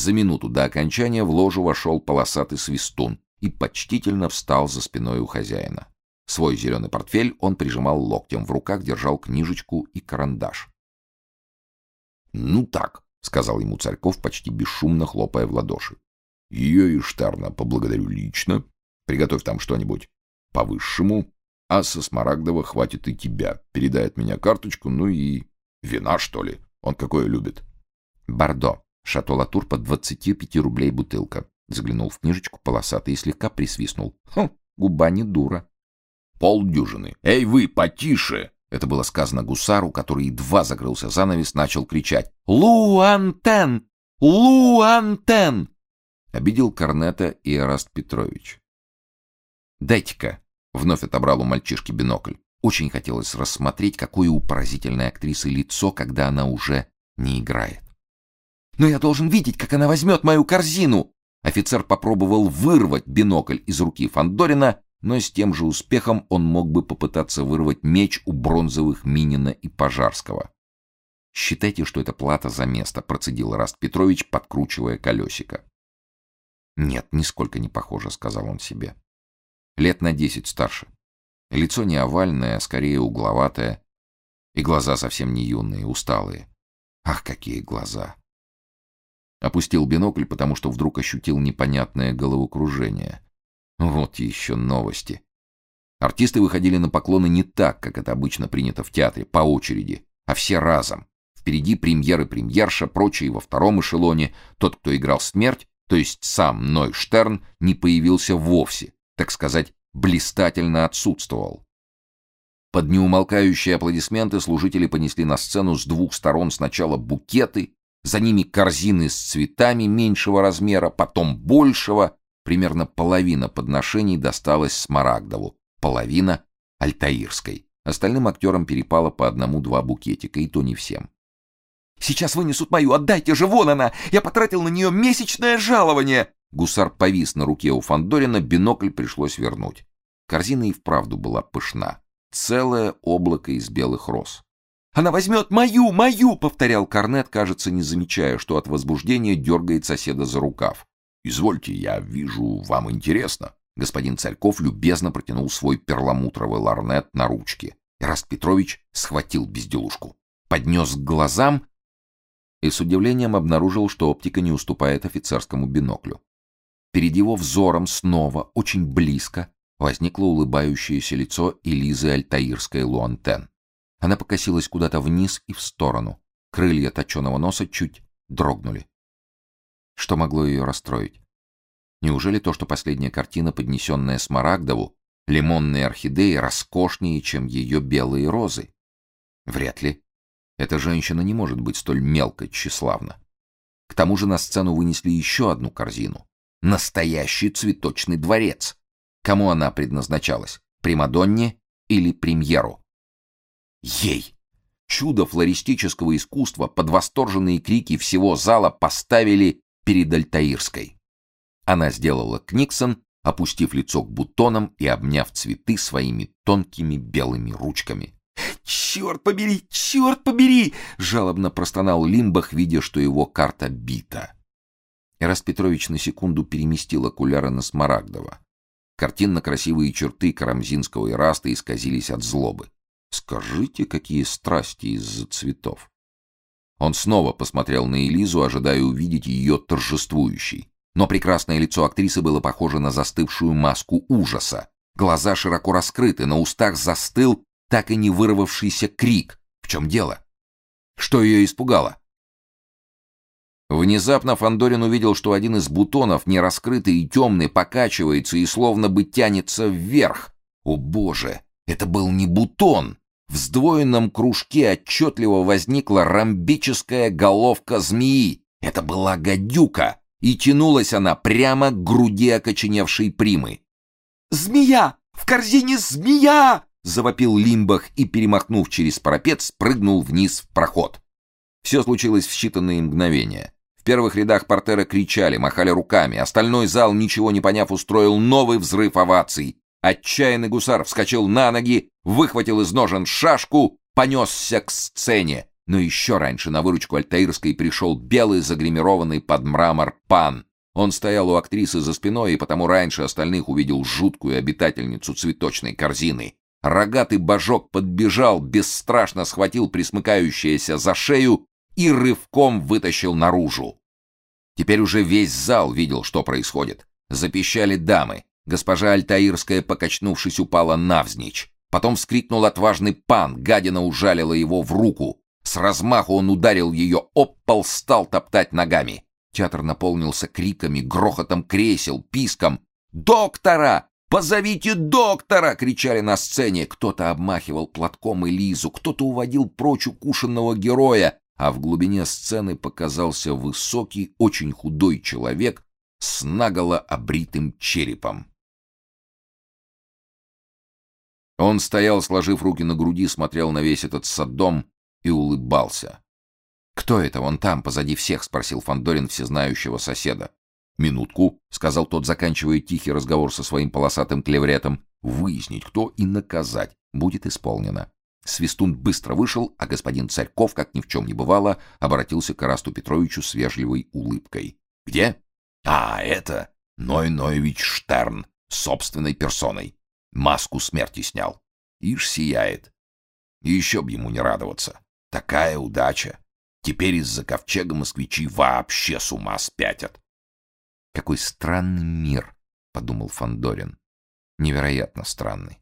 За минуту до окончания в ложу вошел полосатый свистун и почтительно встал за спиной у хозяина. Свой зеленый портфель он прижимал локтем, в руках держал книжечку и карандаш. «Ну так», — сказал ему Царьков, почти бесшумно хлопая в ладоши. «Ее и Штерна поблагодарю лично. Приготовь там что-нибудь по-высшему, а со Смарагдова хватит и тебя. Передай от меня карточку, ну и вина, что ли. Он какое любит?» «Бордо. Шато Латур по 25 рублей бутылка». Заглянул в книжечку полосатый и слегка присвистнул. «Хм, губа не дура». «Полдюжины. Эй вы, потише!» Это было сказано гусару, который едва закрылся занавес, начал кричать «Луантен! Луантен!» Обидел корнета и Эраст Петрович. «Дайте-ка!» — вновь отобрал у мальчишки бинокль. Очень хотелось рассмотреть, какое у поразительной актрисы лицо, когда она уже не играет. «Но я должен видеть, как она возьмет мою корзину!» Офицер попробовал вырвать бинокль из руки Фандорина, но с тем же успехом он мог бы попытаться вырвать меч у бронзовых Минина и Пожарского. «Считайте, что это плата за место», — процедил Раст Петрович, подкручивая колесико. «Нет, нисколько не похоже», — сказал он себе. «Лет на десять старше. Лицо не овальное, а скорее угловатое, и глаза совсем не юные, усталые. Ах, какие глаза!» Опустил бинокль, потому что вдруг ощутил непонятное головокружение. Вот еще новости. Артисты выходили на поклоны не так, как это обычно принято в театре, по очереди, а все разом. Впереди премьеры премьерша, прочие во втором эшелоне. Тот, кто играл смерть, то есть сам Ной Штерн, не появился вовсе, так сказать, блистательно отсутствовал. Под неумолкающие аплодисменты служители понесли на сцену с двух сторон сначала букеты, за ними корзины с цветами меньшего размера, потом большего. Примерно половина подношений досталась Смарагдову, половина — Альтаирской. Остальным актерам перепало по одному-два букетика, и то не всем. «Сейчас вынесут мою, отдайте же, вон она! Я потратил на нее месячное жалование!» Гусар повис на руке у Фандорина, бинокль пришлось вернуть. Корзина и вправду была пышна. Целое облако из белых роз. Она возьмет мою, мою!» — повторял Корнет, кажется, не замечая, что от возбуждения дергает соседа за рукав. «Извольте, я вижу, вам интересно». Господин Царьков любезно протянул свой перламутровый ларнет на ручке. Ираст Петрович схватил безделушку, поднес к глазам и с удивлением обнаружил, что оптика не уступает офицерскому биноклю. Перед его взором снова, очень близко, возникло улыбающееся лицо Элизы Альтаирской Луантен. Она покосилась куда-то вниз и в сторону. Крылья точеного носа чуть дрогнули. Что могло ее расстроить? Неужели то, что последняя картина, поднесенная Смарагдову, лимонные орхидеи, роскошнее, чем ее белые розы? Вряд ли. Эта женщина не может быть столь мелко тщеславна. К тому же на сцену вынесли еще одну корзину. Настоящий цветочный дворец. Кому она предназначалась? Примадонне или премьеру? Ей! Чудо флористического искусства под восторженные крики всего зала поставили перед Альтаирской. Она сделала книксон, опустив лицо к бутонам и обняв цветы своими тонкими белыми ручками. «Черт побери! Черт побери!» — жалобно простонал Лимбах, видя, что его карта бита. Эраст Петрович на секунду переместил окуляры на Смарагдова. Картинно-красивые черты Карамзинского Эраста исказились от злобы. Скажите, какие страсти из-за цветов. Он снова посмотрел на Элизу, ожидая увидеть ее торжествующей. Но прекрасное лицо актрисы было похоже на застывшую маску ужаса. Глаза широко раскрыты, на устах застыл так и не вырвавшийся крик. В чем дело? Что ее испугало? Внезапно Фандорин увидел, что один из бутонов, не раскрытый и темный, покачивается и словно бы тянется вверх. О боже, это был не бутон, в сдвоенном кружке отчетливо возникла ромбическая головка змеи. Это была гадюка, и тянулась она прямо к груди окоченевшей примы. «Змея! В корзине змея!» — завопил Лимбах и, перемахнув через парапет, спрыгнул вниз в проход. Все случилось в считанные мгновения. В первых рядах портера кричали, махали руками. Остальной зал, ничего не поняв, устроил новый взрыв оваций. Отчаянный гусар вскочил на ноги, выхватил из ножен шашку, понесся к сцене. Но еще раньше на выручку Альтаирской пришел белый загримированный под мрамор пан. Он стоял у актрисы за спиной и потому раньше остальных увидел жуткую обитательницу цветочной корзины. Рогатый божок подбежал, бесстрашно схватил присмыкающееся за шею и рывком вытащил наружу. Теперь уже весь зал видел, что происходит. Запищали дамы. Госпожа Альтаирская, покачнувшись, упала навзничь. Потом вскрикнул отважный пан, гадина ужалила его в руку. С размаху он ударил ее об пол, стал топтать ногами. Театр наполнился криками, грохотом кресел, писком. «Доктора! Позовите доктора!» — кричали на сцене. Кто-то обмахивал платком Элизу, кто-то уводил прочь укушенного героя, а в глубине сцены показался высокий, очень худой человек с наголо обритым черепом. Он стоял, сложив руки на груди, смотрел на весь этот садом и улыбался. «Кто это вон там, позади всех?» — спросил Фандорин всезнающего соседа. «Минутку», — сказал тот, заканчивая тихий разговор со своим полосатым клевретом. «Выяснить, кто и наказать будет исполнено». Свистун быстро вышел, а господин Царьков, как ни в чем не бывало, обратился к Арасту Петровичу с вежливой улыбкой. «Где?» «А, это Ной Ноевич Штерн, собственной персоной. Маску смерти снял. Ишь сияет. Еще б ему не радоваться. Такая удача. Теперь из-за ковчега москвичи вообще с ума спятят. Какой странный мир, подумал Фандорин. Невероятно странный.